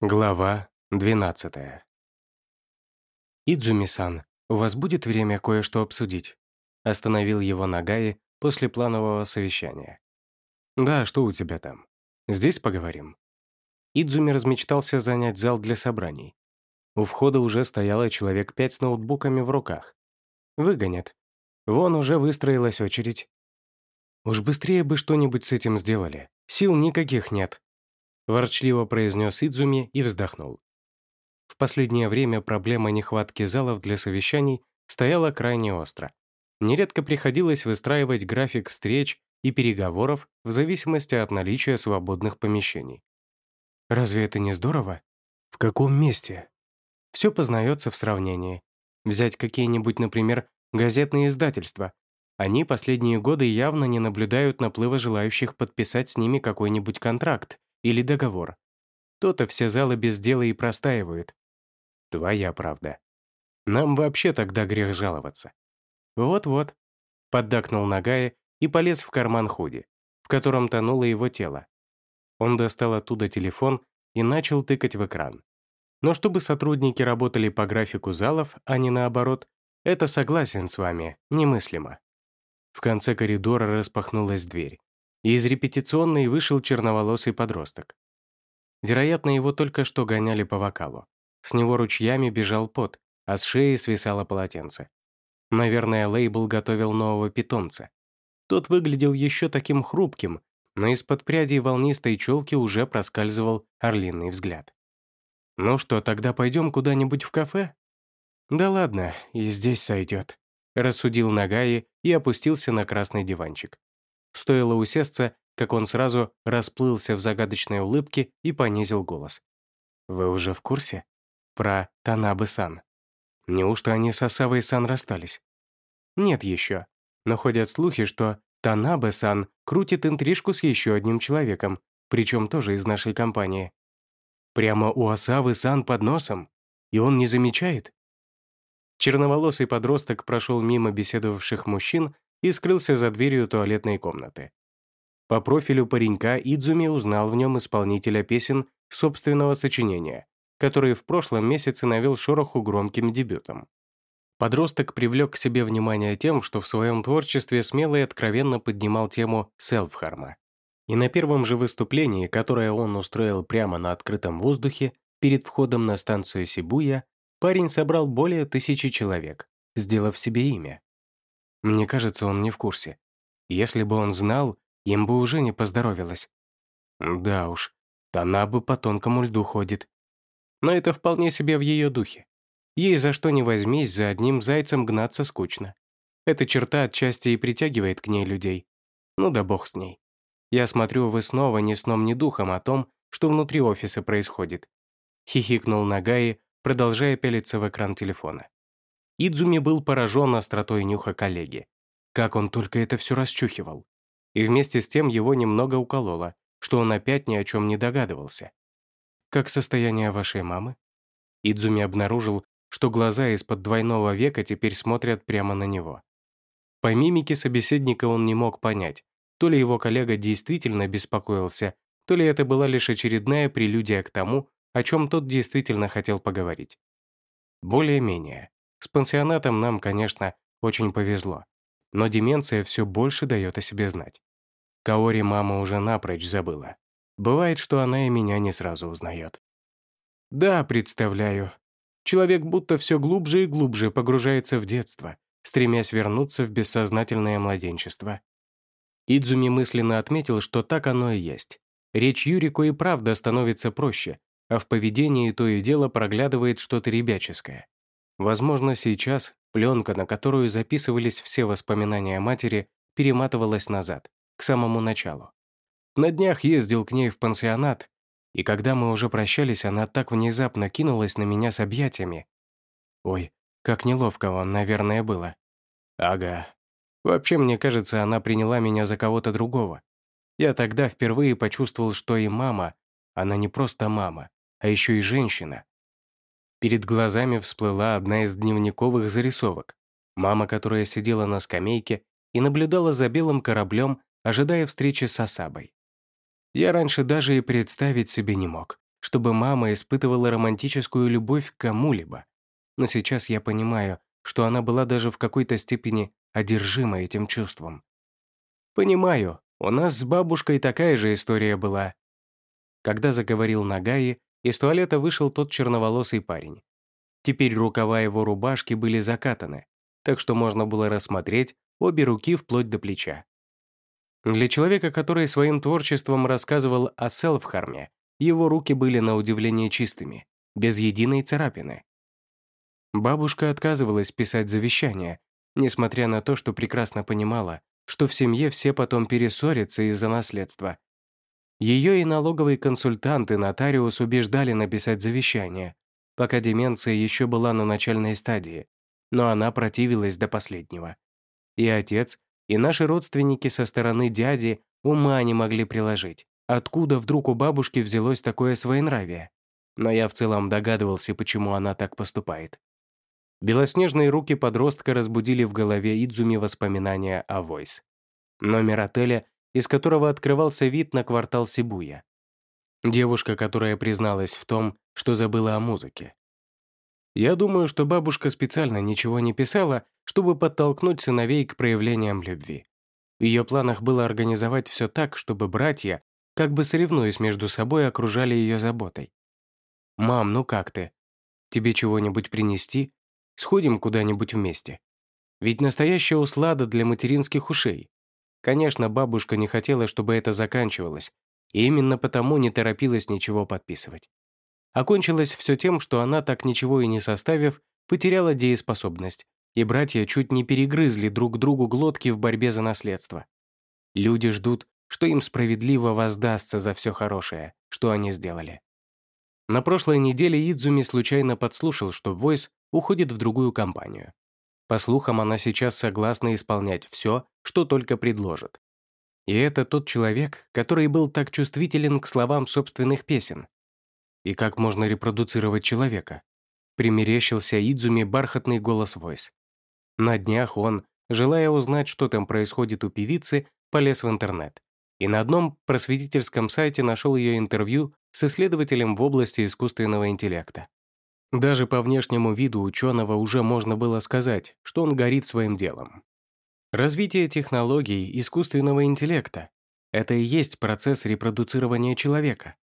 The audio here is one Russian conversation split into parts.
Глава 12 «Идзуми-сан, у вас будет время кое-что обсудить?» Остановил его Нагаи после планового совещания. «Да, что у тебя там? Здесь поговорим?» Идзуми размечтался занять зал для собраний. У входа уже стояло человек пять с ноутбуками в руках. «Выгонят. Вон уже выстроилась очередь. Уж быстрее бы что-нибудь с этим сделали. Сил никаких нет», ворчливо произнес Идзуми и вздохнул. В последнее время проблема нехватки залов для совещаний стояла крайне остро. Нередко приходилось выстраивать график встреч и переговоров в зависимости от наличия свободных помещений. Разве это не здорово? В каком месте? Все познается в сравнении. Взять какие-нибудь, например, газетные издательства. Они последние годы явно не наблюдают наплыва желающих подписать с ними какой-нибудь контракт или договор. То-то все залы без дела и простаивают. Твоя правда. Нам вообще тогда грех жаловаться. Вот-вот. Поддакнул Нагая и полез в карман худи, в котором тонуло его тело. Он достал оттуда телефон и начал тыкать в экран. Но чтобы сотрудники работали по графику залов, а не наоборот, это согласен с вами, немыслимо. В конце коридора распахнулась дверь и из репетиционной вышел черноволосый подросток. Вероятно, его только что гоняли по вокалу. С него ручьями бежал пот, а с шеи свисало полотенце. Наверное, лейбл готовил нового питомца. Тот выглядел еще таким хрупким, но из-под прядей волнистой челки уже проскальзывал орлиный взгляд. «Ну что, тогда пойдем куда-нибудь в кафе?» «Да ладно, и здесь сойдет», — рассудил Нагаи и опустился на красный диванчик. Стоило усесться, как он сразу расплылся в загадочной улыбке и понизил голос. «Вы уже в курсе? Про Танабы-сан. Неужто они с Асавой-сан расстались?» «Нет еще. Но ходят слухи, что Танабе-сан крутит интрижку с еще одним человеком, причем тоже из нашей компании. Прямо у Асавы-сан под носом? И он не замечает?» Черноволосый подросток прошел мимо беседовавших мужчин и скрылся за дверью туалетной комнаты. По профилю паренька Идзуми узнал в нем исполнителя песен собственного сочинения, который в прошлом месяце навел шороху громким дебютом. Подросток привлек к себе внимание тем, что в своем творчестве смело и откровенно поднимал тему селфхарма. И на первом же выступлении, которое он устроил прямо на открытом воздухе, перед входом на станцию Сибуя, парень собрал более тысячи человек, сделав себе имя. Мне кажется, он не в курсе. Если бы он знал, им бы уже не поздоровилось. Да уж, она бы по тонкому льду ходит. Но это вполне себе в ее духе. Ей за что ни возьмись, за одним зайцем гнаться скучно. Эта черта отчасти и притягивает к ней людей. Ну да бог с ней. Я смотрю, вы снова ни сном, ни духом о том, что внутри офиса происходит. Хихикнул Нагаи, продолжая пялиться в экран телефона. Идзуми был поражен остротой нюха коллеги. Как он только это все расчухивал. И вместе с тем его немного укололо, что он опять ни о чем не догадывался. «Как состояние вашей мамы?» Идзуми обнаружил, что глаза из-под двойного века теперь смотрят прямо на него. По мимике собеседника он не мог понять, то ли его коллега действительно беспокоился, то ли это была лишь очередная прелюдия к тому, о чем тот действительно хотел поговорить. Более-менее. С пансионатом нам, конечно, очень повезло. Но деменция все больше дает о себе знать. Каори мама уже напрочь забыла. Бывает, что она и меня не сразу узнает. Да, представляю. Человек будто все глубже и глубже погружается в детство, стремясь вернуться в бессознательное младенчество. Идзуми мысленно отметил, что так оно и есть. Речь Юрико и правда становится проще, а в поведении то и дело проглядывает что-то ребяческое. Возможно, сейчас пленка, на которую записывались все воспоминания матери, перематывалась назад, к самому началу. На днях ездил к ней в пансионат, и когда мы уже прощались, она так внезапно кинулась на меня с объятиями. Ой, как неловко вам, наверное, было. Ага. Вообще, мне кажется, она приняла меня за кого-то другого. Я тогда впервые почувствовал, что и мама, она не просто мама, а еще и женщина. Перед глазами всплыла одна из дневниковых зарисовок. Мама, которая сидела на скамейке и наблюдала за белым кораблем, ожидая встречи с Асабой. Я раньше даже и представить себе не мог, чтобы мама испытывала романтическую любовь к кому-либо. Но сейчас я понимаю, что она была даже в какой-то степени одержима этим чувством. «Понимаю, у нас с бабушкой такая же история была». Когда заговорил Нагаи, из туалета вышел тот черноволосый парень. Теперь рукава его рубашки были закатаны, так что можно было рассмотреть обе руки вплоть до плеча. Для человека, который своим творчеством рассказывал о селфхарме, его руки были на удивление чистыми, без единой царапины. Бабушка отказывалась писать завещание, несмотря на то, что прекрасно понимала, что в семье все потом перессорятся из-за наследства. Ее и налоговый консультант и нотариус убеждали написать завещание, пока деменция еще была на начальной стадии, но она противилась до последнего. И отец, и наши родственники со стороны дяди ума не могли приложить, откуда вдруг у бабушки взялось такое своенравие. Но я в целом догадывался, почему она так поступает. Белоснежные руки подростка разбудили в голове Идзуми воспоминания о Войс. Номер отеля, из которого открывался вид на квартал Сибуя. Девушка, которая призналась в том, что забыла о музыке. Я думаю, что бабушка специально ничего не писала, чтобы подтолкнуть сыновей к проявлениям любви. В ее планах было организовать все так, чтобы братья, как бы соревнуясь между собой, окружали ее заботой. «Мам, ну как ты? Тебе чего-нибудь принести? Сходим куда-нибудь вместе. Ведь настоящая услада для материнских ушей. Конечно, бабушка не хотела, чтобы это заканчивалось, и именно потому не торопилась ничего подписывать. Окончилось все тем, что она, так ничего и не составив, потеряла дееспособность, и братья чуть не перегрызли друг другу глотки в борьбе за наследство. Люди ждут, что им справедливо воздастся за все хорошее, что они сделали. На прошлой неделе Идзуми случайно подслушал, что Войс уходит в другую компанию. По слухам, она сейчас согласна исполнять все, что только предложит. И это тот человек, который был так чувствителен к словам собственных песен, и как можно репродуцировать человека. Примерещился Идзуми бархатный голос Войс. На днях он, желая узнать, что там происходит у певицы, полез в интернет. И на одном просветительском сайте нашел ее интервью с исследователем в области искусственного интеллекта. Даже по внешнему виду ученого уже можно было сказать, что он горит своим делом. Развитие технологий искусственного интеллекта — это и есть процесс репродуцирования человека,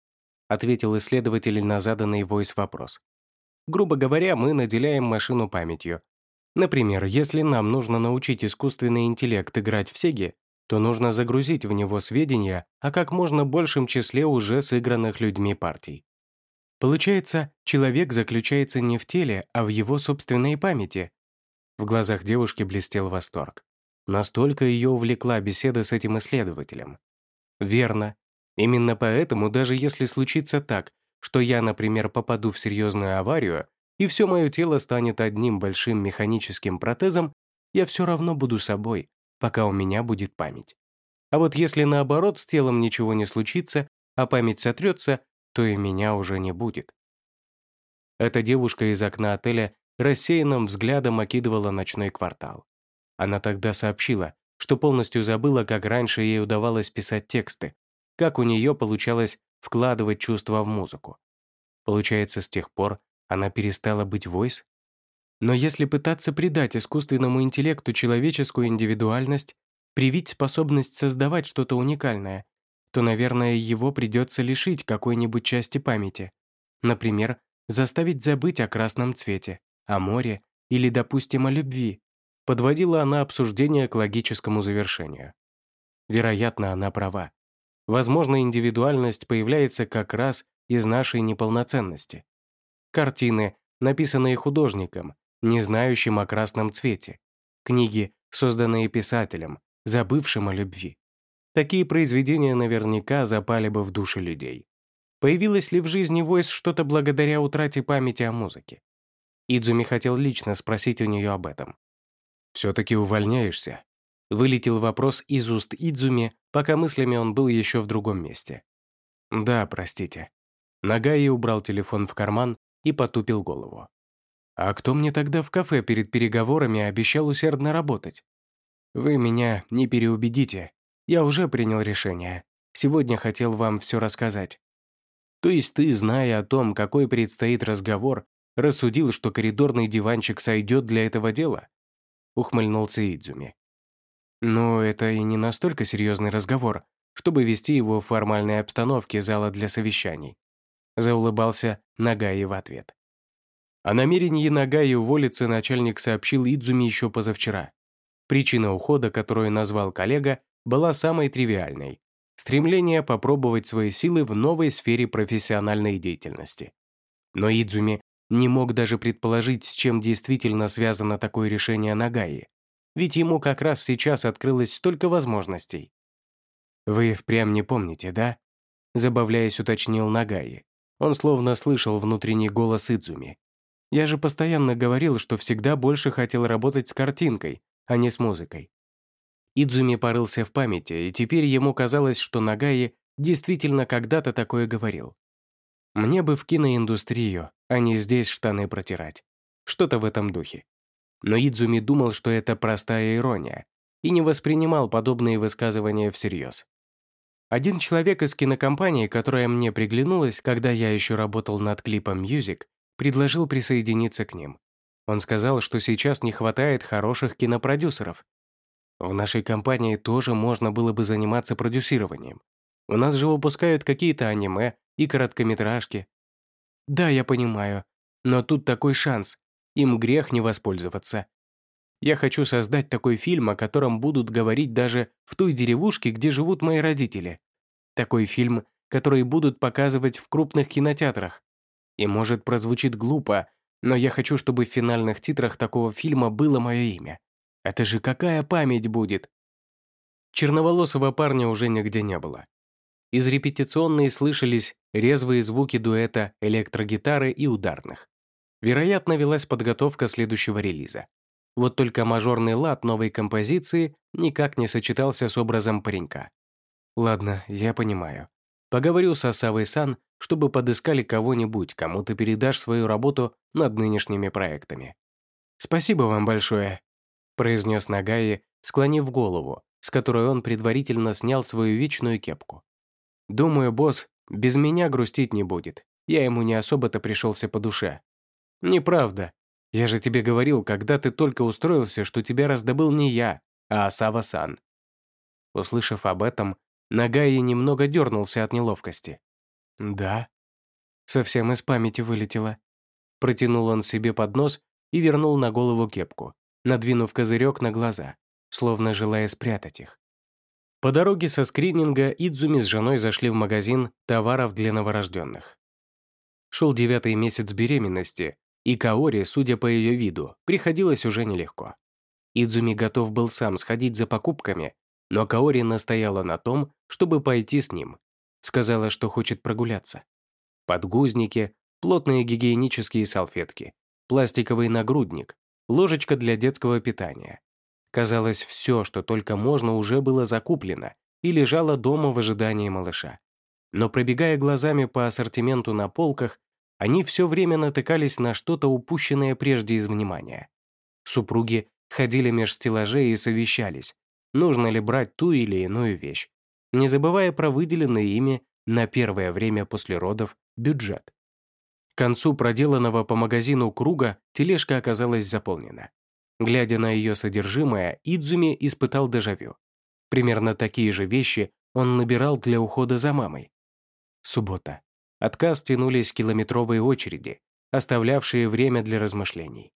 ответил исследователь на заданный Voice вопрос. Грубо говоря, мы наделяем машину памятью. Например, если нам нужно научить искусственный интеллект играть в Сеги, то нужно загрузить в него сведения о как можно большем числе уже сыгранных людьми партий. Получается, человек заключается не в теле, а в его собственной памяти. В глазах девушки блестел восторг. Настолько ее увлекла беседа с этим исследователем. Верно, Именно поэтому, даже если случится так, что я, например, попаду в серьезную аварию, и все мое тело станет одним большим механическим протезом, я все равно буду собой, пока у меня будет память. А вот если наоборот с телом ничего не случится, а память сотрется, то и меня уже не будет. Эта девушка из окна отеля рассеянным взглядом окидывала ночной квартал. Она тогда сообщила, что полностью забыла, как раньше ей удавалось писать тексты, как у нее получалось вкладывать чувства в музыку. Получается, с тех пор она перестала быть войс? Но если пытаться придать искусственному интеллекту человеческую индивидуальность, привить способность создавать что-то уникальное, то, наверное, его придется лишить какой-нибудь части памяти. Например, заставить забыть о красном цвете, о море или, допустим, о любви. Подводила она обсуждение к логическому завершению. Вероятно, она права. Возможно, индивидуальность появляется как раз из нашей неполноценности. Картины, написанные художником, не знающим о красном цвете. Книги, созданные писателем, забывшим о любви. Такие произведения наверняка запали бы в души людей. Появилось ли в жизни Войс что-то благодаря утрате памяти о музыке? Идзуми хотел лично спросить у нее об этом. «Все-таки увольняешься?» Вылетел вопрос из уст Идзуми, пока мыслями он был еще в другом месте. «Да, простите». Нагаи убрал телефон в карман и потупил голову. «А кто мне тогда в кафе перед переговорами обещал усердно работать? Вы меня не переубедите. Я уже принял решение. Сегодня хотел вам все рассказать». То есть ты, зная о том, какой предстоит разговор, рассудил, что коридорный диванчик сойдет для этого дела?» Ухмыльнулся Идзуми. «Но это и не настолько серьезный разговор, чтобы вести его в формальной обстановке зала для совещаний», заулыбался Нагаи в ответ. О намерении Нагаи уволиться начальник сообщил Идзуми еще позавчера. Причина ухода, которую назвал коллега, была самой тривиальной – стремление попробовать свои силы в новой сфере профессиональной деятельности. Но Идзуми не мог даже предположить, с чем действительно связано такое решение Нагаи, ведь ему как раз сейчас открылось столько возможностей. «Вы впрямь не помните, да?» Забавляясь, уточнил Нагаи. Он словно слышал внутренний голос Идзуми. «Я же постоянно говорил, что всегда больше хотел работать с картинкой, а не с музыкой». Идзуми порылся в памяти, и теперь ему казалось, что Нагаи действительно когда-то такое говорил. «Мне бы в киноиндустрию, а не здесь штаны протирать». Что-то в этом духе. Но Идзуми думал, что это простая ирония, и не воспринимал подобные высказывания всерьез. Один человек из кинокомпании, которая мне приглянулась, когда я еще работал над клипом Music, предложил присоединиться к ним. Он сказал, что сейчас не хватает хороших кинопродюсеров. В нашей компании тоже можно было бы заниматься продюсированием. У нас же выпускают какие-то аниме и короткометражки. Да, я понимаю, но тут такой шанс. Им грех не воспользоваться. Я хочу создать такой фильм, о котором будут говорить даже в той деревушке, где живут мои родители. Такой фильм, который будут показывать в крупных кинотеатрах. И может прозвучит глупо, но я хочу, чтобы в финальных титрах такого фильма было мое имя. Это же какая память будет? Черноволосого парня уже нигде не было. Из репетиционной слышались резвые звуки дуэта электрогитары и ударных. Вероятно, велась подготовка следующего релиза. Вот только мажорный лад новой композиции никак не сочетался с образом паренька. Ладно, я понимаю. Поговорю с Асавой-сан, чтобы подыскали кого-нибудь, кому ты передашь свою работу над нынешними проектами. Спасибо вам большое, произнес Нагаи, склонив голову, с которой он предварительно снял свою вечную кепку. Думаю, босс без меня грустить не будет. Я ему не особо-то пришелся по душе. Неправда, я же тебе говорил, когда ты только устроился, что тебя раздобыл не я, а Асава-сан». Услышав об этом, Нагаи немного дернулся от неловкости. «Да?» Совсем из памяти вылетело. Протянул он себе под нос и вернул на голову кепку, надвинув козырек на глаза, словно желая спрятать их. По дороге со скрининга Идзуми с женой зашли в магазин товаров для новорожденных. Шел девятый месяц беременности, и Каори, судя по ее виду, приходилось уже нелегко. Идзуми готов был сам сходить за покупками, но Каори настояла на том, чтобы пойти с ним. Сказала, что хочет прогуляться. Подгузники, плотные гигиенические салфетки, пластиковый нагрудник, ложечка для детского питания. Казалось, все, что только можно, уже было закуплено и лежало дома в ожидании малыша. Но пробегая глазами по ассортименту на полках, они все время натыкались на что-то упущенное прежде из внимания. Супруги ходили меж стеллажей и совещались, нужно ли брать ту или иную вещь, не забывая про выделенный ими на первое время после родов бюджет. К концу проделанного по магазину круга тележка оказалась заполнена. Глядя на ее содержимое, Идзуми испытал дежавю. Примерно такие же вещи он набирал для ухода за мамой. Суббота. Отказ тянулись километровые очереди, оставлявшие время для размышлений.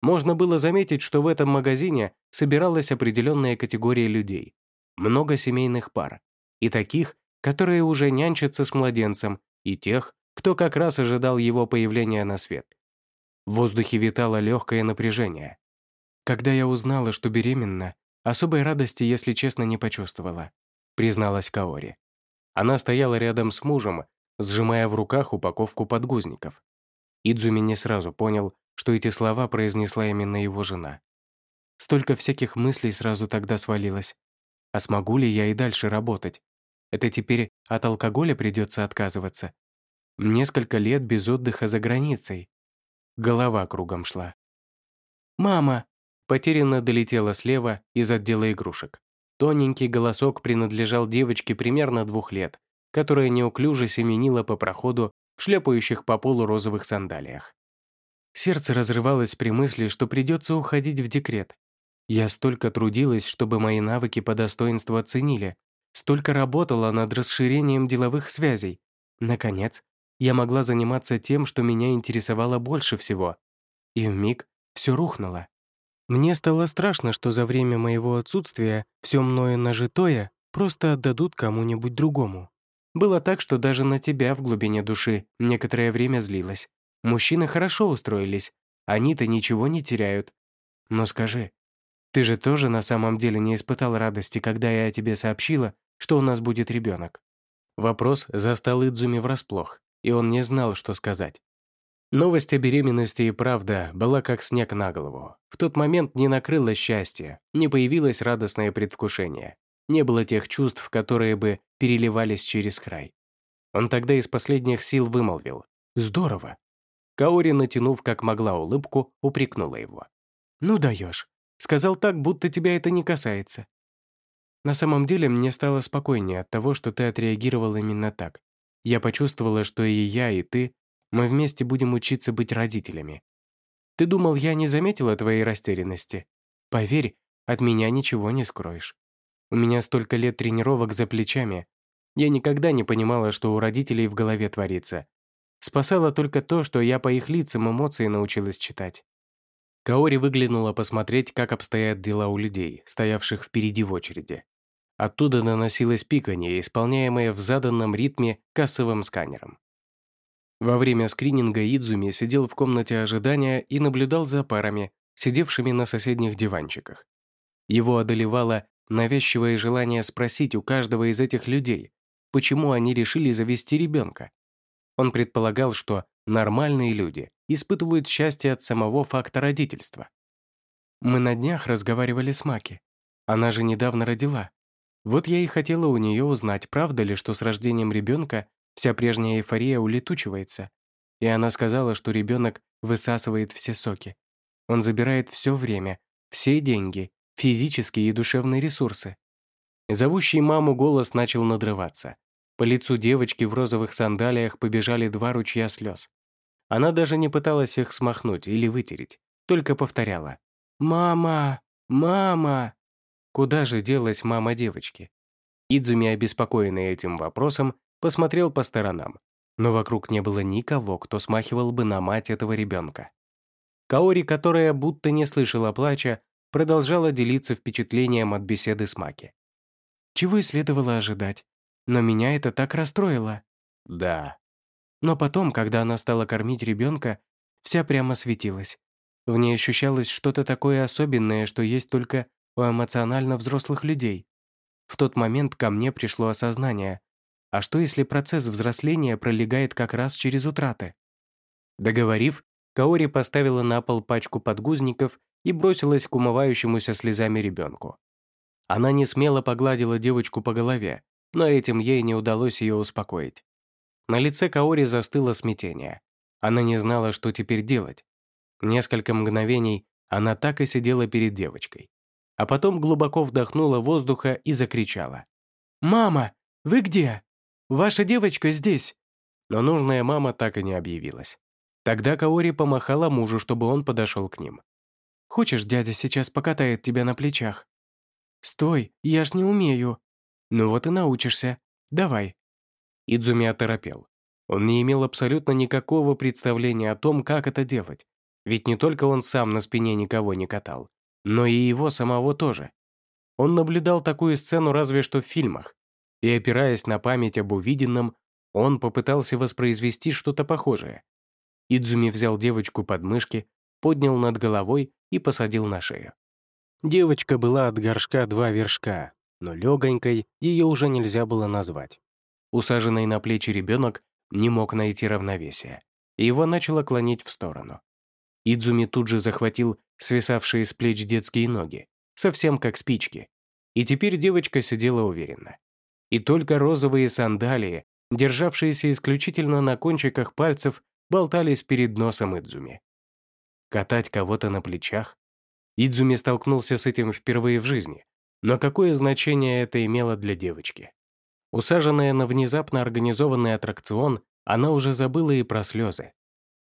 Можно было заметить, что в этом магазине собиралась определенная категория людей. Много семейных пар. И таких, которые уже нянчатся с младенцем, и тех, кто как раз ожидал его появления на свет. В воздухе витало легкое напряжение. Когда я узнала, что беременна, особой радости, если честно, не почувствовала, призналась Каори. Она стояла рядом с мужем, сжимая в руках упаковку подгузников. Идзуми не сразу понял, что эти слова произнесла именно его жена. Столько всяких мыслей сразу тогда свалилось. А смогу ли я и дальше работать? Это теперь от алкоголя придется отказываться. Несколько лет без отдыха за границей. Голова кругом шла. «Мама!» Потерянно долетела слева из отдела игрушек. Тоненький голосок принадлежал девочке примерно двух лет, которая неуклюже семенила по проходу в шлепающих по полу розовых сандалиях. Сердце разрывалось при мысли, что придется уходить в декрет. Я столько трудилась, чтобы мои навыки по достоинству оценили, столько работала над расширением деловых связей. Наконец, я могла заниматься тем, что меня интересовало больше всего. И вмиг все рухнуло. Мне стало страшно, что за время моего отсутствия все мною нажитое просто отдадут кому-нибудь другому. Было так, что даже на тебя в глубине души некоторое время злилась. Мужчины хорошо устроились, они-то ничего не теряют. Но скажи, ты же тоже на самом деле не испытал радости, когда я тебе сообщила, что у нас будет ребенок? Вопрос застал Идзуми врасплох, и он не знал, что сказать. Новость о беременности и правда была как снег на голову. В тот момент не накрыло счастье, не появилось радостное предвкушение. Не было тех чувств, которые бы переливались через край. Он тогда из последних сил вымолвил «Здорово!» Каори, натянув как могла улыбку, упрекнула его. «Ну даешь. Сказал так, будто тебя это не касается». На самом деле мне стало спокойнее от того, что ты отреагировал именно так. Я почувствовала, что и я, и ты, мы вместе будем учиться быть родителями. Ты думал, я не заметила твоей растерянности? Поверь, от меня ничего не скроешь. У меня столько лет тренировок за плечами. Я никогда не понимала, что у родителей в голове творится. Спасало только то, что я по их лицам эмоции научилась читать. Каори выглянула посмотреть, как обстоят дела у людей, стоявших впереди в очереди. Оттуда доносилось пиканье, исполняемое в заданном ритме кассовым сканером. Во время скрининга Идзуми сидел в комнате ожидания и наблюдал за парами, сидевшими на соседних диванчиках. Его одолевало навязчивое желание спросить у каждого из этих людей, почему они решили завести ребенка. Он предполагал, что нормальные люди испытывают счастье от самого факта родительства. Мы на днях разговаривали с Маки. Она же недавно родила. Вот я и хотела у нее узнать, правда ли, что с рождением ребенка вся прежняя эйфория улетучивается. И она сказала, что ребенок высасывает все соки. Он забирает все время, все деньги, физические и душевные ресурсы. Зовущий маму голос начал надрываться. По лицу девочки в розовых сандалиях побежали два ручья слез. Она даже не пыталась их смахнуть или вытереть, только повторяла «Мама! Мама!» Куда же делась мама девочки? Идзуми, обеспокоенный этим вопросом, посмотрел по сторонам, но вокруг не было никого, кто смахивал бы на мать этого ребенка. Каори, которая будто не слышала плача, продолжала делиться впечатлением от беседы с Маки. Чего и следовало ожидать. Но меня это так расстроило. Да. Но потом, когда она стала кормить ребенка, вся прямо светилась. В ней ощущалось что-то такое особенное, что есть только у эмоционально взрослых людей. В тот момент ко мне пришло осознание. А что если процесс взросления пролегает как раз через утраты? Договорив, Каори поставила на пол пачку подгузников и бросилась к умывающемуся слезами ребенку. Она не смело погладила девочку по голове, но этим ей не удалось ее успокоить. На лице Каори застыло смятение. Она не знала, что теперь делать. Несколько мгновений она так и сидела перед девочкой. А потом глубоко вдохнула воздуха и закричала. «Мама, вы где? Ваша девочка здесь!» Но нужная мама так и не объявилась. Тогда Каори помахала мужу, чтобы он подошел к ним. «Хочешь, дядя сейчас покатает тебя на плечах?» «Стой, я ж не умею», ну вот и научишься. Давай». Идзуми оторопел. Он не имел абсолютно никакого представления о том, как это делать. Ведь не только он сам на спине никого не катал, но и его самого тоже. Он наблюдал такую сцену разве что в фильмах. И опираясь на память об увиденном, он попытался воспроизвести что-то похожее. Идзуми взял девочку под мышки, поднял над головой и посадил на шею. Девочка была от горшка два вершка, но легонькой ее уже нельзя было назвать. Усаженный на плечи ребенок не мог найти равновесия, и его начало клонить в сторону. Идзуми тут же захватил свисавшие с плеч детские ноги, совсем как спички, и теперь девочка сидела уверенно. И только розовые сандалии, державшиеся исключительно на кончиках пальцев, болтались перед носом Идзуми. Катать кого-то на плечах? Идзуми столкнулся с этим впервые в жизни, но какое значение это имело для девочки? Усаженная на внезапно организованный аттракцион, она уже забыла и про слезы.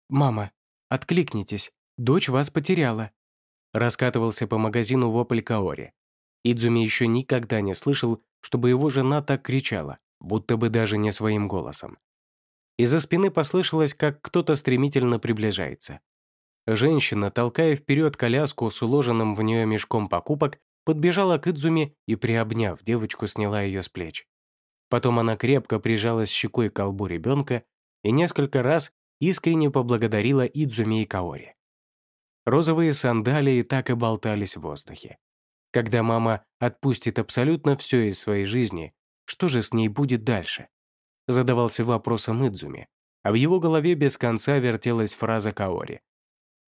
«Мама, откликнитесь, дочь вас потеряла», раскатывался по магазину вопль Каори. Идзуми еще никогда не слышал, чтобы его жена так кричала, будто бы даже не своим голосом. Из-за спины послышалось, как кто-то стремительно приближается. Женщина, толкая вперед коляску с уложенным в нее мешком покупок, подбежала к Идзуми и, приобняв девочку, сняла ее с плеч. Потом она крепко прижалась щекой к колбу ребенка и несколько раз искренне поблагодарила Идзуми и Каори. Розовые сандалии так и болтались в воздухе. Когда мама отпустит абсолютно все из своей жизни, что же с ней будет дальше? Задавался вопросом Идзуми, а в его голове без конца вертелась фраза Каори.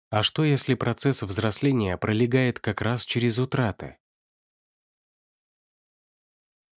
А что, если процесс взросления пролегает как раз через утраты?